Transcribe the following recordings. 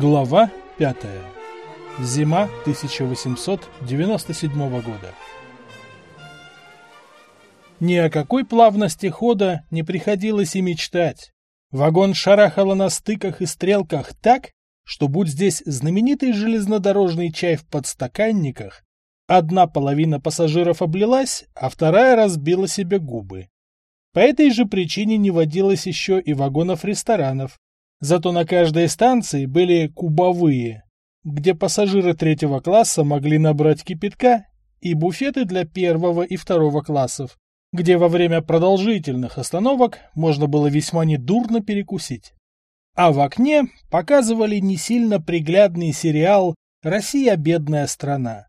Глава 5. Зима 1897 года. Ни о какой плавности хода не приходилось и мечтать. Вагон шарахало на стыках и стрелках так, что будь здесь знаменитый железнодорожный чай в подстаканниках, одна половина пассажиров облилась, а вторая разбила себе губы. По этой же причине не водилось еще и вагонов-ресторанов, Зато на каждой станции были кубовые, где пассажиры третьего класса могли набрать кипятка, и буфеты для первого и второго классов, где во время продолжительных остановок можно было весьма недурно перекусить. А в окне показывали не сильно приглядный сериал «Россия – бедная страна».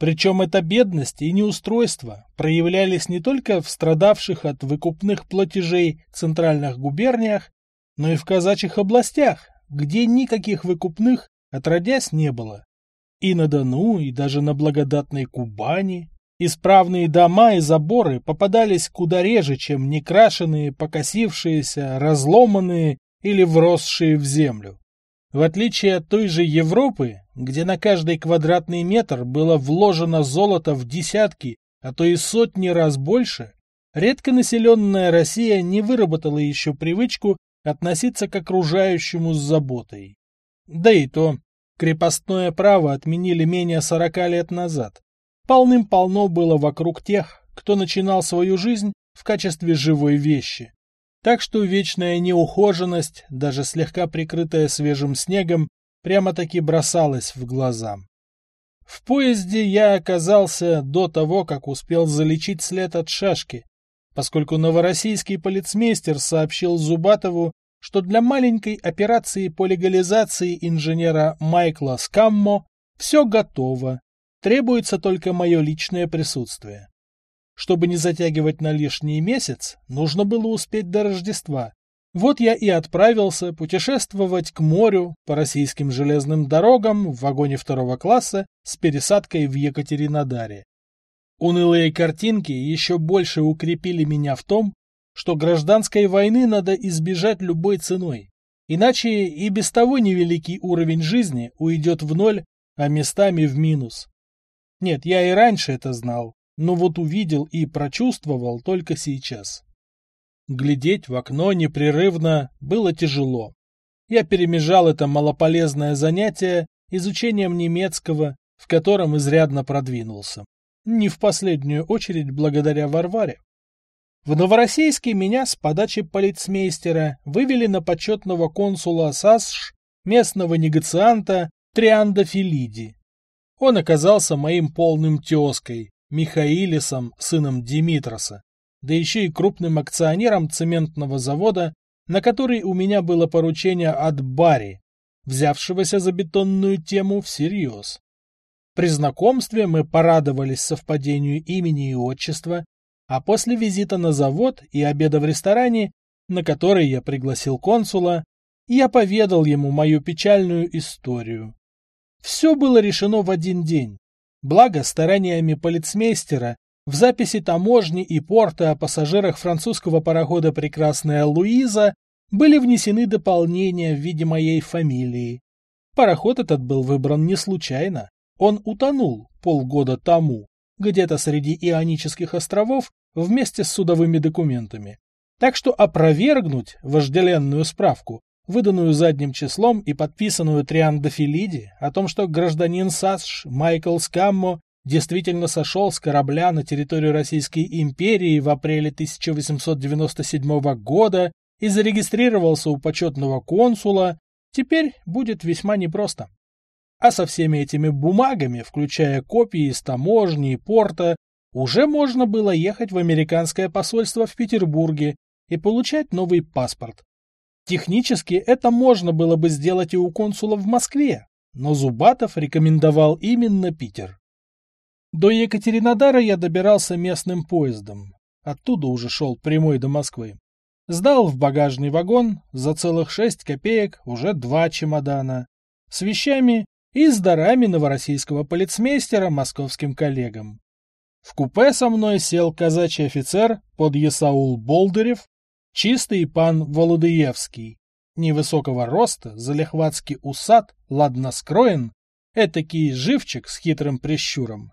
Причем эта бедность и неустройство проявлялись не только в страдавших от выкупных платежей центральных губерниях, но и в казачьих областях, где никаких выкупных отродясь не было. И на Дону, и даже на благодатной Кубани. Исправные дома и заборы попадались куда реже, чем некрашенные, покосившиеся, разломанные или вросшие в землю. В отличие от той же Европы, где на каждый квадратный метр было вложено золото в десятки, а то и сотни раз больше, редко населенная Россия не выработала еще привычку относиться к окружающему с заботой. Да и то, крепостное право отменили менее сорока лет назад. Полным-полно было вокруг тех, кто начинал свою жизнь в качестве живой вещи. Так что вечная неухоженность, даже слегка прикрытая свежим снегом, прямо-таки бросалась в глаза. В поезде я оказался до того, как успел залечить след от шашки, поскольку новороссийский полицмейстер сообщил Зубатову, что для маленькой операции по легализации инженера Майкла Скаммо все готово, требуется только мое личное присутствие. Чтобы не затягивать на лишний месяц, нужно было успеть до Рождества. Вот я и отправился путешествовать к морю по российским железным дорогам в вагоне второго класса с пересадкой в Екатеринодаре. Унылые картинки еще больше укрепили меня в том, что гражданской войны надо избежать любой ценой. Иначе и без того невеликий уровень жизни уйдет в ноль, а местами в минус. Нет, я и раньше это знал, но вот увидел и прочувствовал только сейчас. Глядеть в окно непрерывно было тяжело. Я перемежал это малополезное занятие изучением немецкого, в котором изрядно продвинулся не в последнюю очередь благодаря Варваре. В Новороссийске меня с подачи полицмейстера вывели на почетного консула САСШ местного негацианта Трианда Филиди. Он оказался моим полным тезкой, Михаилисом, сыном Димитроса, да еще и крупным акционером цементного завода, на который у меня было поручение от Барри, взявшегося за бетонную тему всерьез. При знакомстве мы порадовались совпадению имени и отчества, а после визита на завод и обеда в ресторане, на который я пригласил консула, я поведал ему мою печальную историю. Все было решено в один день. Благо, стараниями полицмейстера в записи таможни и порта о пассажирах французского парохода «Прекрасная Луиза» были внесены дополнения в виде моей фамилии. Пароход этот был выбран не случайно. Он утонул полгода тому, где-то среди Ионических островов вместе с судовыми документами. Так что опровергнуть вожделенную справку, выданную задним числом и подписанную Триандофилиди, о том, что гражданин САСШ Майкл Скаммо действительно сошел с корабля на территорию Российской империи в апреле 1897 года и зарегистрировался у почетного консула, теперь будет весьма непросто. А со всеми этими бумагами, включая копии из таможни и порта, уже можно было ехать в американское посольство в Петербурге и получать новый паспорт. Технически это можно было бы сделать и у консула в Москве, но Зубатов рекомендовал именно Питер. До Екатеринодара я добирался местным поездом. Оттуда уже шел прямой до Москвы. Сдал в багажный вагон за целых шесть копеек уже два чемодана. С вещами и с дарами новороссийского полицмейстера московским коллегам. В купе со мной сел казачий офицер под Ясаул Болдырев, чистый пан Володыевский, невысокого роста, залихватски усат, ладно скроен, этакий живчик с хитрым прищуром.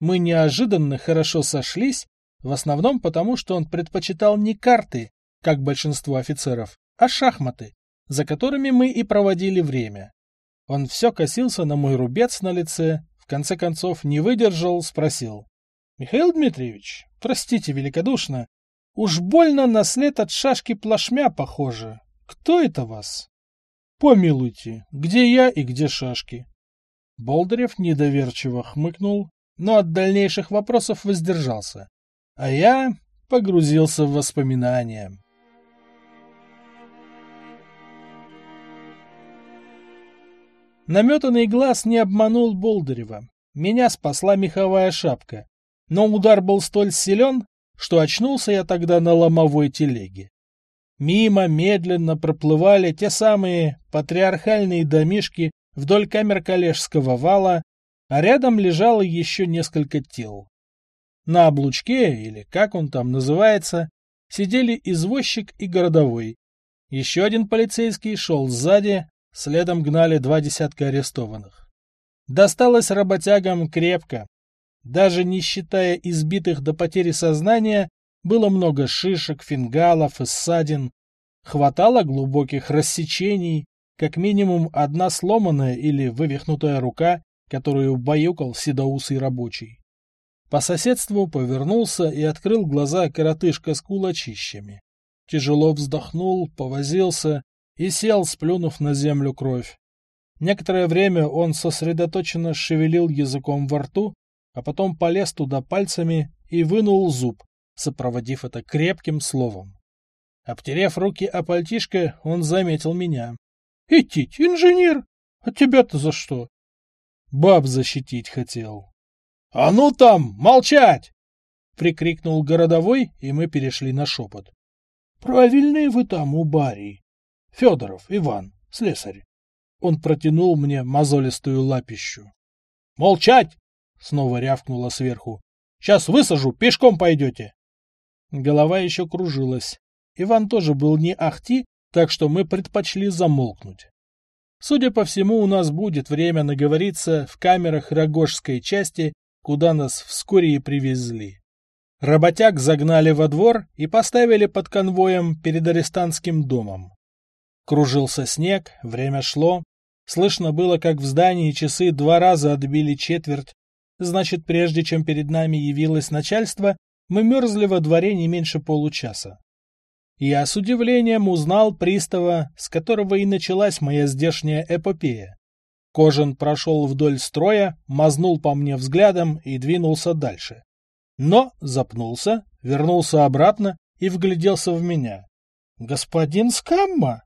Мы неожиданно хорошо сошлись, в основном потому, что он предпочитал не карты, как большинство офицеров, а шахматы, за которыми мы и проводили время. Он все косился на мой рубец на лице, в конце концов не выдержал, спросил. — Михаил Дмитриевич, простите великодушно, уж больно на след от шашки плашмя похоже. Кто это вас? — Помилуйте, где я и где шашки? Болдырев недоверчиво хмыкнул, но от дальнейших вопросов воздержался. А я погрузился в воспоминания. Наметанный глаз не обманул Болдырева. Меня спасла меховая шапка. Но удар был столь силен, что очнулся я тогда на ломовой телеге. Мимо медленно проплывали те самые патриархальные домишки вдоль камер коллежского вала, а рядом лежало еще несколько тел. На облучке, или как он там называется, сидели извозчик и городовой. Еще один полицейский шел сзади, следом гнали два десятка арестованных. Досталось работягам крепко. Даже не считая избитых до потери сознания, было много шишек, фингалов и ссадин. Хватало глубоких рассечений, как минимум одна сломанная или вывихнутая рука, которую баюкал седоусый рабочий. По соседству повернулся и открыл глаза коротышка с кулачищами. Тяжело вздохнул, повозился и сел, сплюнув на землю кровь. Некоторое время он сосредоточенно шевелил языком во рту, а потом полез туда пальцами и вынул зуб, сопроводив это крепким словом. Обтерев руки о пальтишко, он заметил меня. — Идтить, инженер! А тебя-то за что? — Баб защитить хотел. — А ну там, молчать! — прикрикнул городовой, и мы перешли на шепот. — Правильный вы там у Барии. Федоров Иван, слесарь. Он протянул мне мозолистую лапищу. — Молчать! — снова рявкнуло сверху. — Сейчас высажу, пешком пойдете. Голова еще кружилась. Иван тоже был не ахти, так что мы предпочли замолкнуть. Судя по всему, у нас будет время наговориться в камерах Рогожской части куда нас вскоре и привезли. Работяг загнали во двор и поставили под конвоем перед арестантским домом. Кружился снег, время шло. Слышно было, как в здании часы два раза отбили четверть. Значит, прежде чем перед нами явилось начальство, мы мерзли во дворе не меньше получаса. Я с удивлением узнал пристава, с которого и началась моя здешняя эпопея. Кожан прошел вдоль строя, мазнул по мне взглядом и двинулся дальше. Но запнулся, вернулся обратно и вгляделся в меня. «Господин Скамма!»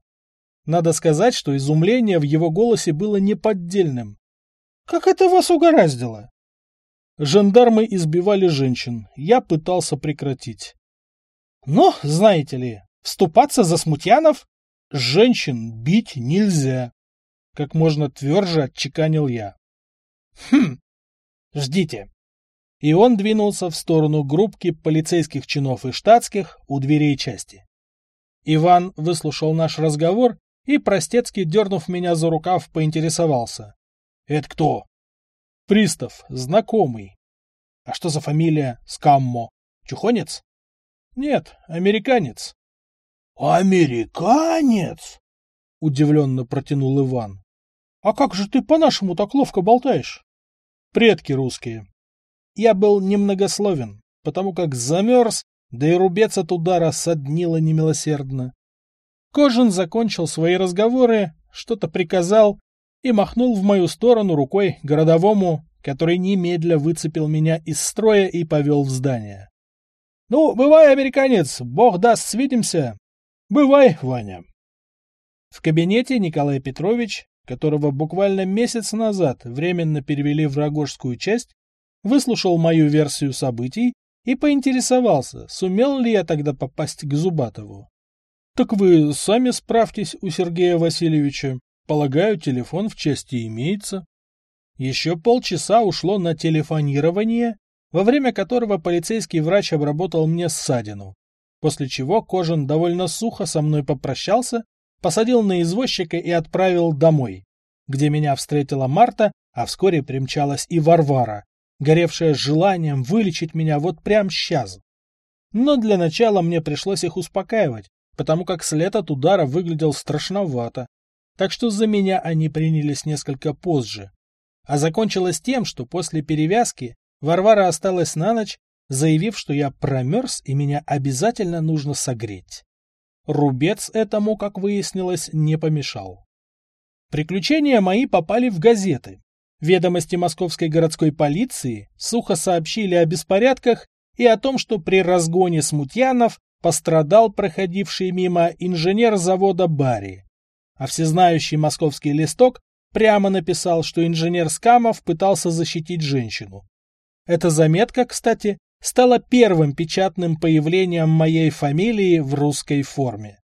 Надо сказать, что изумление в его голосе было неподдельным. «Как это вас угораздило?» Жандармы избивали женщин. Я пытался прекратить. Но, знаете ли, вступаться за смутьянов женщин бить нельзя как можно тверже отчеканил я. Хм, ждите. И он двинулся в сторону группки полицейских чинов и штатских у дверей части. Иван выслушал наш разговор и, простецки дернув меня за рукав, поинтересовался. — Это кто? — Пристав, знакомый. — А что за фамилия Скаммо? Чухонец? — Нет, американец. — Американец? — удивленно протянул Иван. А как же ты по-нашему так ловко болтаешь? Предки русские. Я был немногословен, потому как замерз, да и рубец от удара соднило немилосердно. Кожин закончил свои разговоры, что-то приказал и махнул в мою сторону рукой городовому, который немедля выцепил меня из строя и повел в здание. — Ну, бывай, американец, бог даст, свидимся. — Бывай, Ваня. В кабинете Николай Петрович которого буквально месяц назад временно перевели в Рогожскую часть, выслушал мою версию событий и поинтересовался, сумел ли я тогда попасть к Зубатову. «Так вы сами справьтесь у Сергея Васильевича. Полагаю, телефон в части имеется». Еще полчаса ушло на телефонирование, во время которого полицейский врач обработал мне ссадину, после чего Кожан довольно сухо со мной попрощался посадил на извозчика и отправил домой, где меня встретила Марта, а вскоре примчалась и Варвара, горевшая желанием вылечить меня вот прямо сейчас. Но для начала мне пришлось их успокаивать, потому как след от удара выглядел страшновато, так что за меня они принялись несколько позже. А закончилось тем, что после перевязки Варвара осталась на ночь, заявив, что я промерз и меня обязательно нужно согреть. Рубец этому, как выяснилось, не помешал. Приключения мои попали в газеты. Ведомости московской городской полиции сухо сообщили о беспорядках и о том, что при разгоне смутьянов пострадал проходивший мимо инженер завода Барри. А всезнающий московский листок прямо написал, что инженер Скамов пытался защитить женщину. Эта заметка, кстати, стала первым печатным появлением моей фамилии в русской форме.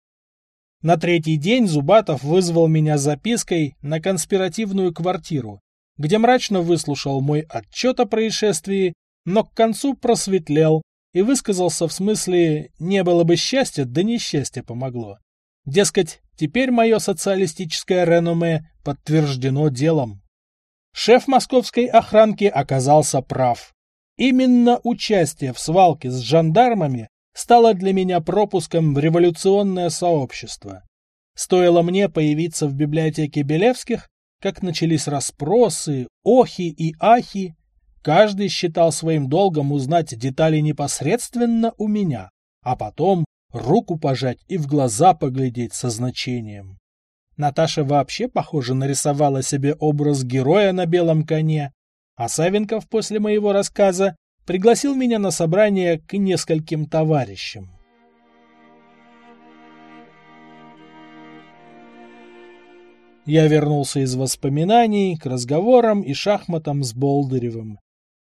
На третий день Зубатов вызвал меня запиской на конспиративную квартиру, где мрачно выслушал мой отчет о происшествии, но к концу просветлел и высказался в смысле «не было бы счастья, да несчастье помогло». Дескать, теперь мое социалистическое реноме подтверждено делом. Шеф московской охранки оказался прав. Именно участие в свалке с жандармами стало для меня пропуском в революционное сообщество. Стоило мне появиться в библиотеке Белевских, как начались расспросы, охи и ахи, Каждый считал своим долгом узнать детали непосредственно у меня, а потом руку пожать и в глаза поглядеть со значением. Наташа вообще, похоже, нарисовала себе образ героя на белом коне, а Савенков после моего рассказа пригласил меня на собрание к нескольким товарищам. Я вернулся из воспоминаний к разговорам и шахматам с Болдыревым.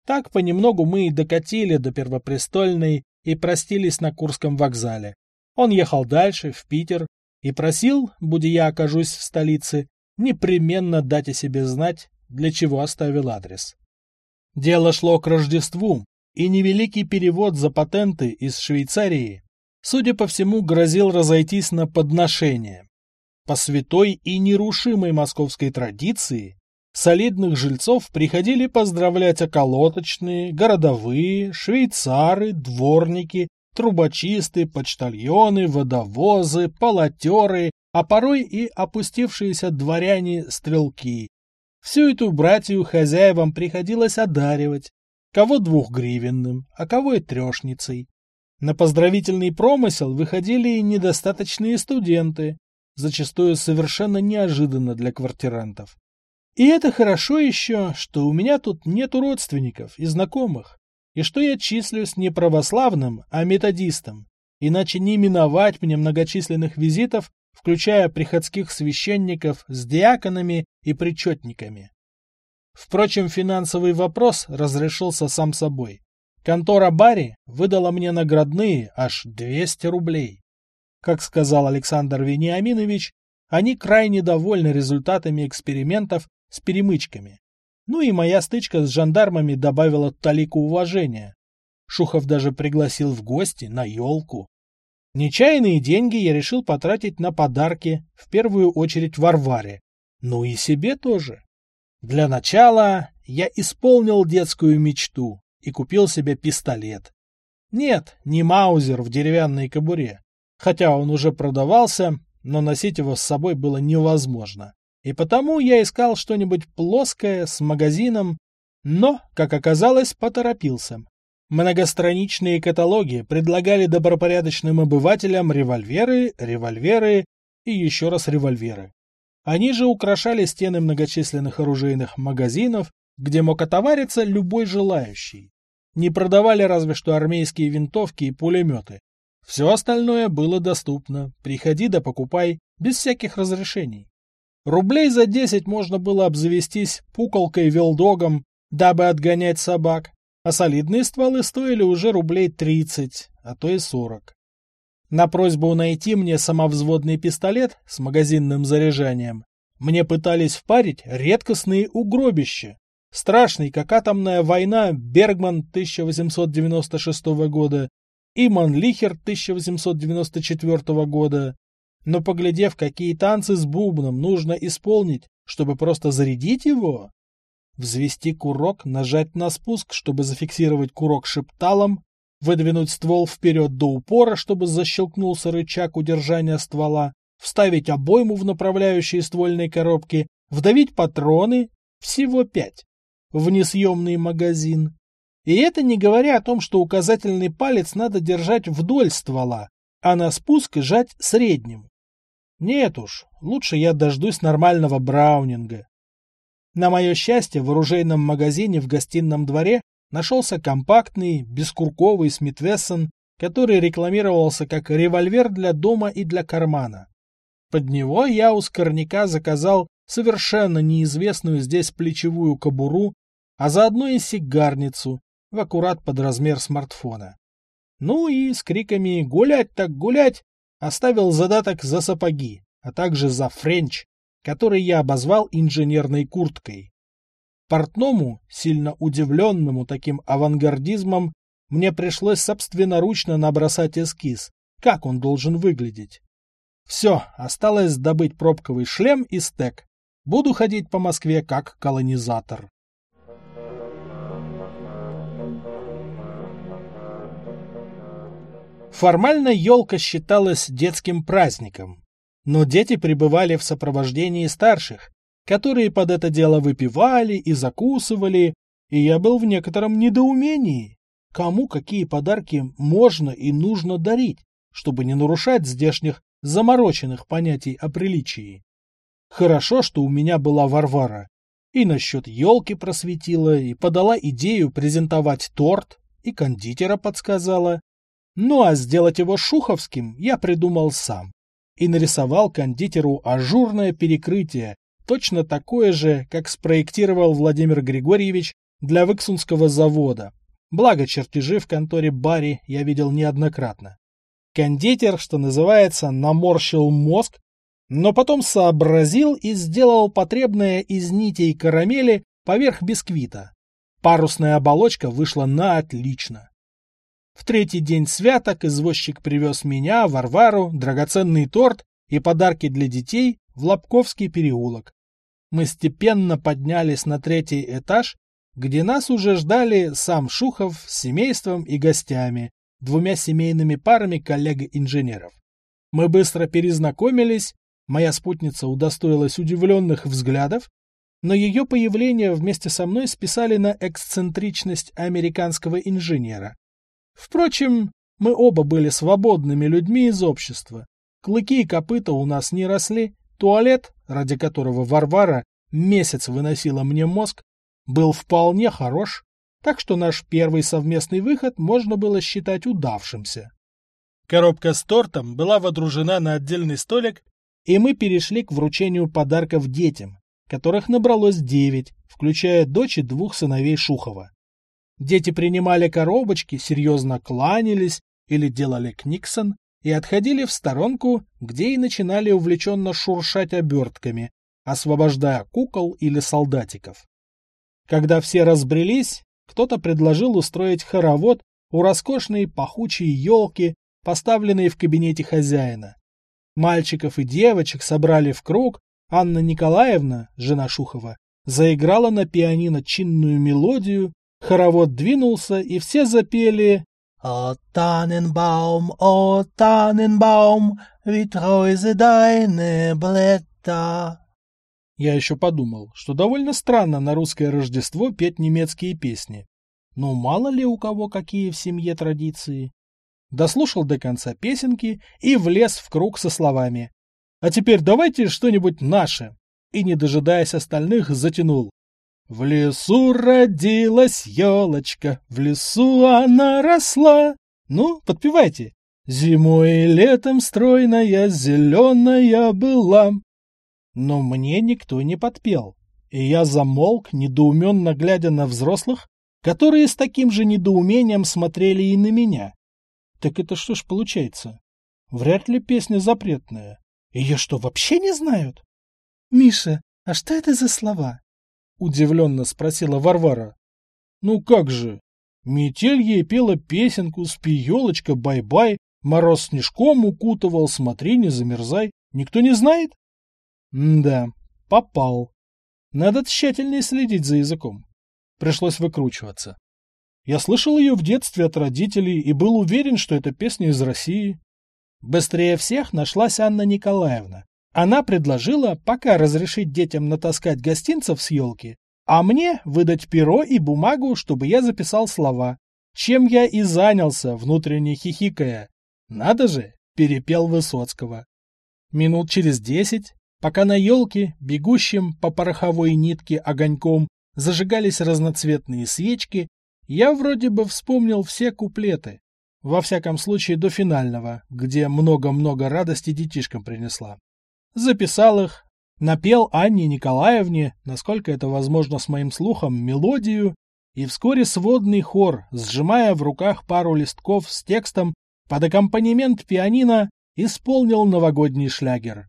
Так понемногу мы и докатили до Первопрестольной и простились на Курском вокзале. Он ехал дальше, в Питер, и просил, будь я окажусь в столице, непременно дать о себе знать, для чего оставил адрес. Дело шло к Рождеству, и невеликий перевод за патенты из Швейцарии, судя по всему, грозил разойтись на подношение. По святой и нерушимой московской традиции Солидных жильцов приходили поздравлять околоточные, городовые, швейцары, дворники, трубочисты, почтальоны, водовозы, полотеры, а порой и опустившиеся дворяне-стрелки. Всю эту братью хозяевам приходилось одаривать, кого двухгривенным, а кого и трешницей. На поздравительный промысел выходили и недостаточные студенты, зачастую совершенно неожиданно для квартирантов. И это хорошо еще, что у меня тут нету родственников и знакомых, и что я числюсь не православным, а методистом, иначе не миновать мне многочисленных визитов, включая приходских священников с диаконами и причетниками. Впрочем, финансовый вопрос разрешился сам собой. Контора Барри выдала мне наградные аж 200 рублей. Как сказал Александр Вениаминович, они крайне довольны результатами экспериментов с перемычками. Ну и моя стычка с жандармами добавила талику уважения. Шухов даже пригласил в гости на елку. Нечаянные деньги я решил потратить на подарки, в первую очередь Варваре. Ну и себе тоже. Для начала я исполнил детскую мечту и купил себе пистолет. Нет, не маузер в деревянной кобуре. Хотя он уже продавался, но носить его с собой было невозможно. И потому я искал что-нибудь плоское, с магазином, но, как оказалось, поторопился. Многостраничные каталоги предлагали добропорядочным обывателям револьверы, револьверы и еще раз револьверы. Они же украшали стены многочисленных оружейных магазинов, где мог отовариться любой желающий. Не продавали разве что армейские винтовки и пулеметы. Все остальное было доступно, приходи да покупай, без всяких разрешений. Рублей за десять можно было обзавестись пуколкой-велдогом, дабы отгонять собак, а солидные стволы стоили уже рублей тридцать, а то и сорок. На просьбу найти мне самовзводный пистолет с магазинным заряжанием мне пытались впарить редкостные угробища. Страшный, как атомная война, Бергман 1896 года и Манлихер 1894 года, но поглядев, какие танцы с бубном нужно исполнить, чтобы просто зарядить его, взвести курок, нажать на спуск, чтобы зафиксировать курок шепталом, выдвинуть ствол вперед до упора, чтобы защелкнулся рычаг удержания ствола, вставить обойму в направляющие ствольной коробки, вдавить патроны, всего пять, в несъемный магазин. И это не говоря о том, что указательный палец надо держать вдоль ствола, а на спуск жать средним. Нет уж, лучше я дождусь нормального браунинга. На мое счастье, в оружейном магазине в гостином дворе нашелся компактный, бескурковый Смит Вессон, который рекламировался как револьвер для дома и для кармана. Под него я у скорняка заказал совершенно неизвестную здесь плечевую кобуру, а заодно и сигарницу, в аккурат под размер смартфона. Ну и с криками «Гулять так гулять!» Оставил задаток за сапоги, а также за френч, который я обозвал инженерной курткой. Портному, сильно удивленному таким авангардизмом, мне пришлось собственноручно набросать эскиз, как он должен выглядеть. Все, осталось добыть пробковый шлем и стек. Буду ходить по Москве как колонизатор. Формально елка считалась детским праздником, но дети пребывали в сопровождении старших, которые под это дело выпивали и закусывали, и я был в некотором недоумении, кому какие подарки можно и нужно дарить, чтобы не нарушать здешних замороченных понятий о приличии. Хорошо, что у меня была Варвара, и насчет елки просветила, и подала идею презентовать торт, и кондитера подсказала, ну а сделать его шуховским я придумал сам. И нарисовал кондитеру ажурное перекрытие, точно такое же, как спроектировал Владимир Григорьевич для Выксунского завода. Благо чертежи в конторе Барри я видел неоднократно. Кондитер, что называется, наморщил мозг, но потом сообразил и сделал потребное из нитей карамели поверх бисквита. Парусная оболочка вышла на отлично. В третий день святок извозчик привез меня, Варвару, драгоценный торт и подарки для детей в Лобковский переулок. Мы степенно поднялись на третий этаж, где нас уже ждали сам Шухов с семейством и гостями, двумя семейными парами коллег-инженеров. Мы быстро перезнакомились, моя спутница удостоилась удивленных взглядов, но ее появление вместе со мной списали на эксцентричность американского инженера. Впрочем, мы оба были свободными людьми из общества. Клыки и копыта у нас не росли, туалет, ради которого Варвара месяц выносила мне мозг, был вполне хорош, так что наш первый совместный выход можно было считать удавшимся. Коробка с тортом была водружена на отдельный столик, и мы перешли к вручению подарков детям, которых набралось девять, включая дочь и двух сыновей Шухова. Дети принимали коробочки, серьезно кланялись или делали книксон и отходили в сторонку, где и начинали увлеченно шуршать обертками, освобождая кукол или солдатиков. Когда все разбрелись, кто-то предложил устроить хоровод у роскошной пахучей елки, поставленной в кабинете хозяина. Мальчиков и девочек собрали в круг, Анна Николаевна, жена Шухова, заиграла на пианино чинную мелодию, Хоровод двинулся, и все запели «О, Таненбаум, о, Таненбаум, treu deine Blätter». Я еще подумал, что довольно странно на русское Рождество петь немецкие песни. Но мало ли у кого какие в семье традиции. Дослушал до конца песенки и влез в круг со словами «А теперь давайте что-нибудь наше» и, не дожидаясь остальных, затянул в лесу родилась елочка, в лесу она росла. Ну, подпевайте. Зимой и летом стройная, зеленая была. Но мне никто не подпел, и я замолк, недоуменно глядя на взрослых, которые с таким же недоумением смотрели и на меня. Так это что ж получается? Вряд ли песня запретная. Ее что, вообще не знают? Миша, а что это за слова? Удивленно спросила Варвара. Ну как же? Метель ей пела песенку, спи, елочка, бай-бай, мороз снежком укутывал, смотри, не замерзай. Никто не знает? Да, попал. Надо тщательнее следить за языком. Пришлось выкручиваться. Я слышал ее в детстве от родителей и был уверен, что это песня из России. Быстрее всех нашлась Анна Николаевна. Она предложила пока разрешить детям натаскать гостинцев с елки, а мне выдать перо и бумагу, чтобы я записал слова. Чем я и занялся, внутренне хихикая. Надо же, перепел Высоцкого. Минут через десять, пока на елке, бегущим по пороховой нитке огоньком, зажигались разноцветные свечки, я вроде бы вспомнил все куплеты. Во всяком случае, до финального, где много-много радости детишкам принесла. Записал их, напел Анне Николаевне, насколько это возможно с моим слухом, мелодию, и вскоре сводный хор, сжимая в руках пару листков с текстом, под аккомпанемент пианино исполнил новогодний шлягер.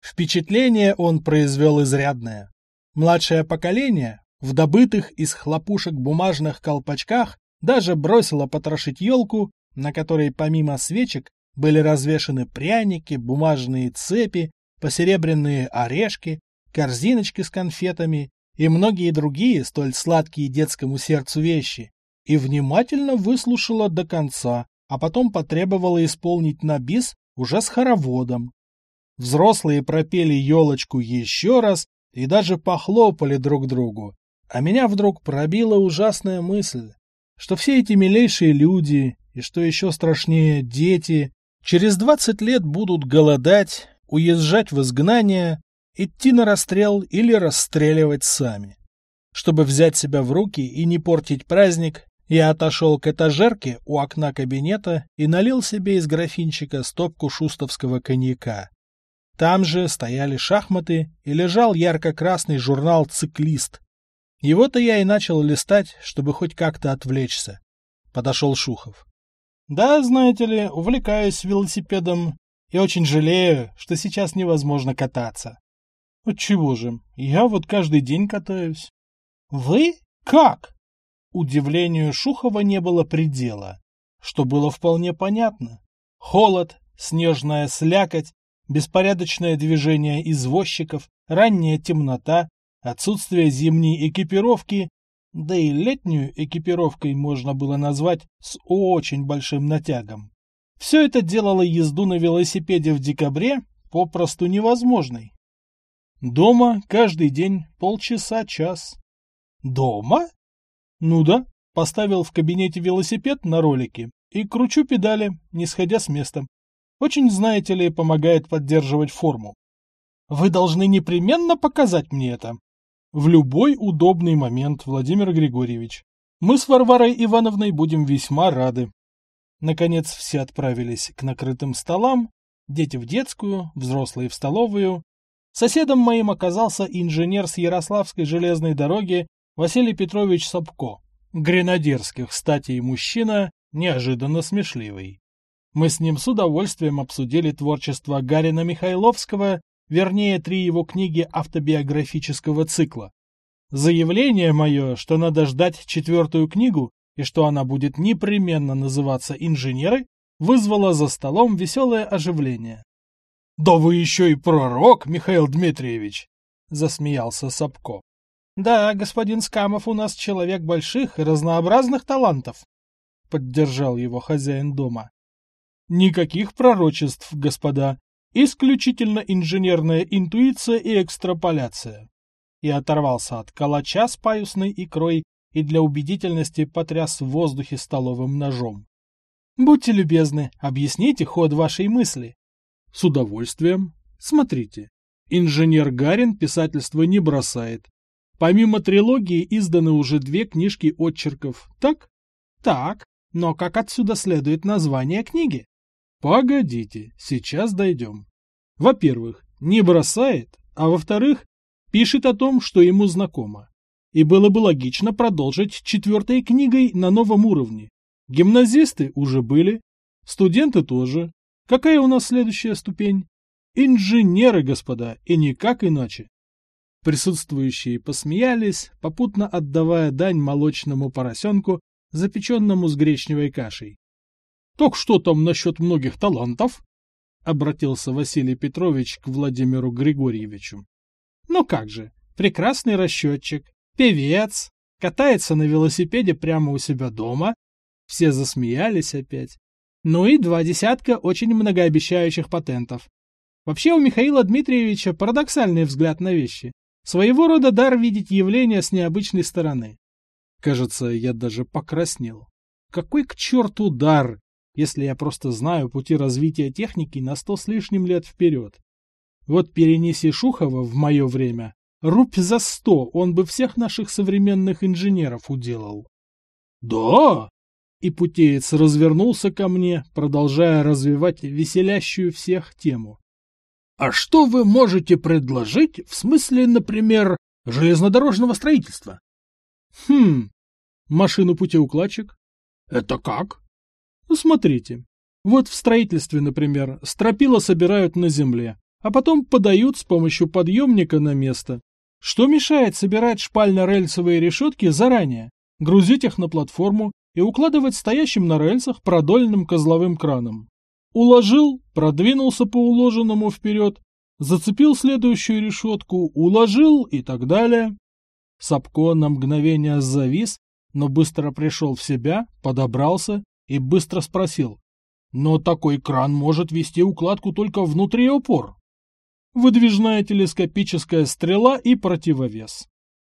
Впечатление он произвел изрядное. Младшее поколение, в добытых из хлопушек бумажных колпачках, даже бросило потрошить елку, на которой помимо свечек были развешаны пряники, бумажные цепи, посеребряные орешки, корзиночки с конфетами и многие другие столь сладкие детскому сердцу вещи, и внимательно выслушала до конца, а потом потребовала исполнить на бис уже с хороводом. Взрослые пропели елочку еще раз и даже похлопали друг другу, а меня вдруг пробила ужасная мысль, что все эти милейшие люди, и что еще страшнее, дети, через двадцать лет будут голодать, уезжать в изгнание, идти на расстрел или расстреливать сами. Чтобы взять себя в руки и не портить праздник, я отошел к этажерке у окна кабинета и налил себе из графинчика стопку шустовского коньяка. Там же стояли шахматы и лежал ярко-красный журнал «Циклист». Его-то я и начал листать, чтобы хоть как-то отвлечься. Подошел Шухов. Да, знаете ли, увлекаюсь велосипедом и очень жалею, что сейчас невозможно кататься. Отчего же? Я вот каждый день катаюсь. Вы? Как? Удивлению Шухова не было предела, что было вполне понятно. Холод, снежная слякоть, беспорядочное движение извозчиков, ранняя темнота, отсутствие зимней экипировки, да и летнюю экипировкой можно было назвать с очень большим натягом. Все это делало езду на велосипеде в декабре попросту невозможной. Дома каждый день полчаса-час. Дома? Ну да, поставил в кабинете велосипед на ролике и кручу педали, не сходя с места. Очень, знаете ли, помогает поддерживать форму. Вы должны непременно показать мне это. В любой удобный момент, Владимир Григорьевич. Мы с Варварой Ивановной будем весьма рады. Наконец все отправились к накрытым столам, дети в детскую, взрослые в столовую. Соседом моим оказался инженер с Ярославской железной дороги Василий Петрович Сапко, гренадерских статей мужчина, неожиданно смешливый. Мы с ним с удовольствием обсудили творчество Гарина Михайловского, вернее, три его книги автобиографического цикла. Заявление мое, что надо ждать четвертую книгу, и что она будет непременно называться «Инженеры», вызвало за столом веселое оживление. «Да вы еще и пророк, Михаил Дмитриевич!» — засмеялся Сапко. «Да, господин Скамов у нас человек больших и разнообразных талантов», — поддержал его хозяин дома. «Никаких пророчеств, господа, исключительно инженерная интуиция и экстраполяция». И оторвался от калача с паюсной икрой и для убедительности потряс в воздухе столовым ножом. «Будьте любезны, объясните ход вашей мысли». «С удовольствием. Смотрите. Инженер Гарин писательство не бросает. Помимо трилогии изданы уже две книжки отчерков, так? Так. Но как отсюда следует название книги? Погодите, сейчас дойдем. Во-первых, не бросает, а во-вторых, пишет о том, что ему знакомо. И было бы логично продолжить четвертой книгой на новом уровне. Гимназисты уже были, студенты тоже. Какая у нас следующая ступень? Инженеры, господа, и никак иначе. Присутствующие посмеялись, попутно отдавая дань молочному поросенку, запеченному с гречневой кашей. — Так что там насчет многих талантов? — обратился Василий Петрович к Владимиру Григорьевичу. «Ну как же, прекрасный расчетчик, певец, катается на велосипеде прямо у себя дома». Все засмеялись опять. Ну и два десятка очень многообещающих патентов. Вообще у Михаила Дмитриевича парадоксальный взгляд на вещи. Своего рода дар видеть явления с необычной стороны. Кажется, я даже покраснел. Какой к черту дар, если я просто знаю пути развития техники на сто с лишним лет вперед? Вот перенеси Шухова в мое время, рубь за сто, он бы всех наших современных инженеров уделал. Да, и путеец развернулся ко мне, продолжая развивать веселящую всех тему. «А что вы можете предложить в смысле, например, железнодорожного строительства?» «Хм, машину путеукладчик?» «Это как?» «Ну, смотрите. Вот в строительстве, например, стропила собирают на земле, а потом подают с помощью подъемника на место. Что мешает собирать шпально-рельсовые решетки заранее, грузить их на платформу и укладывать стоящим на рельсах продольным козловым краном. Уложил, продвинулся по уложенному вперед, зацепил следующую решетку, уложил и так далее. Сапко на мгновение завис, но быстро пришел в себя, подобрался и быстро спросил. «Но такой кран может вести укладку только внутри опор». Выдвижная телескопическая стрела и противовес.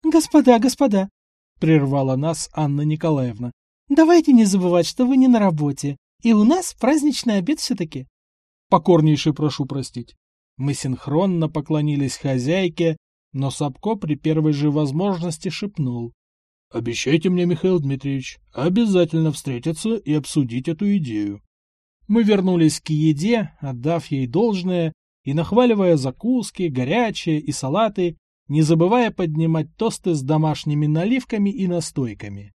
«Господа, господа!» — прервала нас Анна Николаевна. Давайте не забывать, что вы не на работе, и у нас праздничный обед все-таки. Покорнейше прошу простить. Мы синхронно поклонились хозяйке, но Сапко при первой же возможности шепнул. «Обещайте мне, Михаил Дмитриевич, обязательно встретиться и обсудить эту идею». Мы вернулись к еде, отдав ей должное и нахваливая закуски, горячие и салаты, не забывая поднимать тосты с домашними наливками и настойками.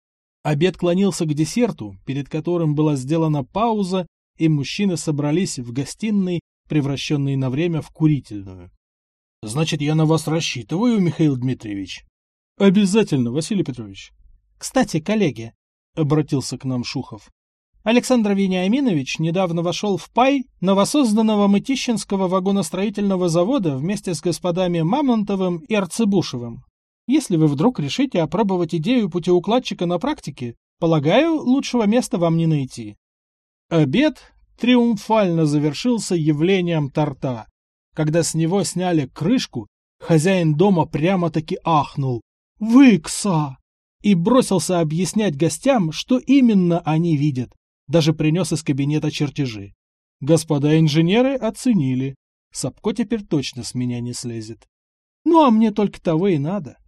Обед клонился к десерту, перед которым была сделана пауза, и мужчины собрались в гостиной, превращенной на время в курительную. — Значит, я на вас рассчитываю, Михаил Дмитриевич? — Обязательно, Василий Петрович. — Кстати, коллеги, — обратился к нам Шухов, — Александр Вениаминович недавно вошел в пай новосозданного Мытищинского вагоностроительного завода вместе с господами Мамонтовым и Арцебушевым. Если вы вдруг решите опробовать идею путеукладчика на практике, полагаю, лучшего места вам не найти. Обед триумфально завершился явлением торта. Когда с него сняли крышку, хозяин дома прямо-таки ахнул «Выкса!» и бросился объяснять гостям, что именно они видят. Даже принес из кабинета чертежи. Господа инженеры оценили. Сапко теперь точно с меня не слезет. Ну, а мне только того и надо.